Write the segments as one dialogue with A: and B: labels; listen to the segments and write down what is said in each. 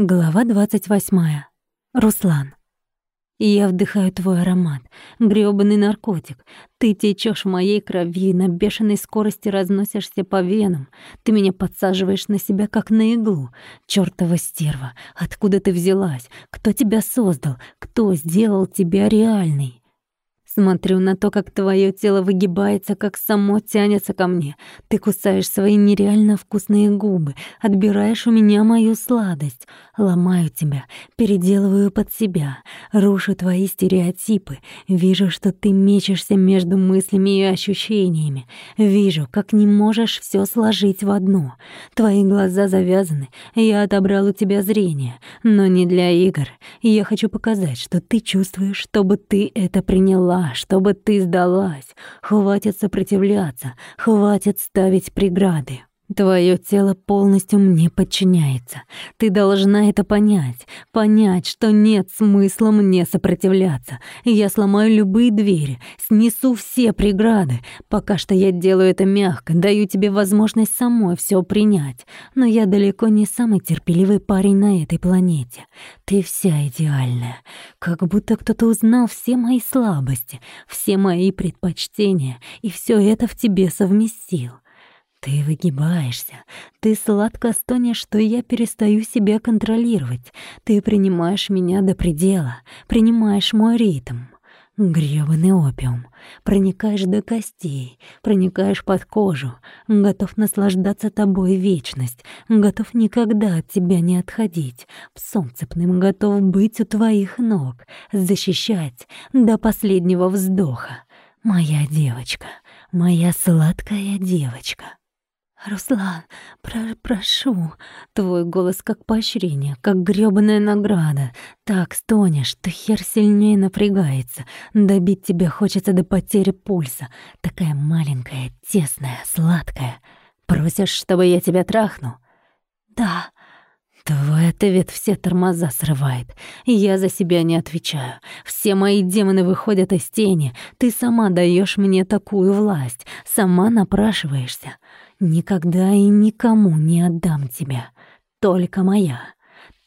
A: Глава 28. Руслан. Я вдыхаю твой аромат, грёбаный наркотик. Ты течешь в моей крови, на бешеной скорости разносишься по венам. Ты меня подсаживаешь на себя, как на иглу. Чёртова стерва, откуда ты взялась? Кто тебя создал? Кто сделал тебя реальной? Смотрю на то, как твое тело выгибается, как само тянется ко мне. Ты кусаешь свои нереально вкусные губы, отбираешь у меня мою сладость. Ломаю тебя, переделываю под себя, рушу твои стереотипы. Вижу, что ты мечешься между мыслями и ощущениями. Вижу, как не можешь все сложить в одно. Твои глаза завязаны, я отобрал у тебя зрение, но не для игр. Я хочу показать, что ты чувствуешь, чтобы ты это приняла чтобы ты сдалась. Хватит сопротивляться, хватит ставить преграды. Твое тело полностью мне подчиняется. Ты должна это понять. Понять, что нет смысла мне сопротивляться. Я сломаю любые двери, снесу все преграды. Пока что я делаю это мягко, даю тебе возможность самой все принять. Но я далеко не самый терпеливый парень на этой планете. Ты вся идеальная. Как будто кто-то узнал все мои слабости, все мои предпочтения, и все это в тебе совместил. Ты выгибаешься, ты сладко стонешь, что я перестаю себя контролировать. Ты принимаешь меня до предела, принимаешь мой ритм. Грёбаный опиум. Проникаешь до костей, проникаешь под кожу. Готов наслаждаться тобой вечность, готов никогда от тебя не отходить. Псом цепным готов быть у твоих ног, защищать до последнего вздоха. Моя девочка, моя сладкая девочка. «Руслан, про прошу!» Твой голос как поощрение, как грёбаная награда. Так стонешь, ты хер сильнее напрягается. Добить тебя хочется до потери пульса. Такая маленькая, тесная, сладкая. Просишь, чтобы я тебя трахну? «Да», Твой ответ все тормоза срывает. Я за себя не отвечаю. Все мои демоны выходят из тени. Ты сама даешь мне такую власть. Сама напрашиваешься. Никогда и никому не отдам тебя. Только моя.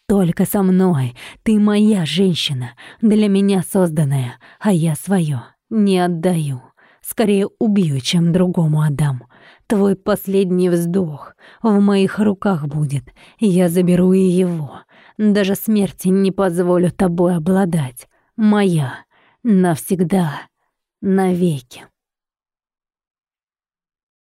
A: Только со мной. Ты моя женщина, для меня созданная, а я свое не отдаю. Скорее убью, чем другому отдам. Твой последний вздох в моих руках будет, я заберу и его. Даже смерти не позволю тобой обладать. Моя. Навсегда. Навеки.